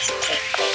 West Temple.